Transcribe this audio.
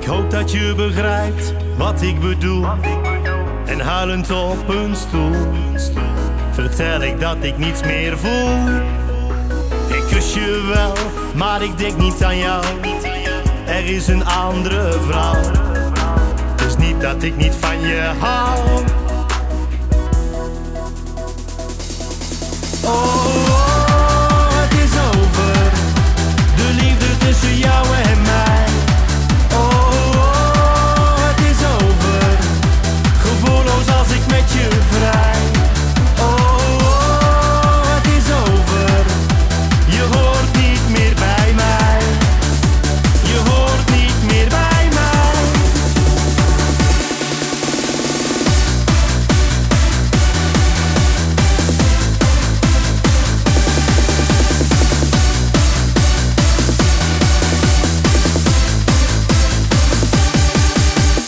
Ik hoop dat je begrijpt wat ik bedoel. En huilend op een stoel vertel ik dat ik niets meer voel. Ik kus je wel, maar ik denk niet aan jou. Er is een andere vrouw. Dus niet dat ik niet van je hou.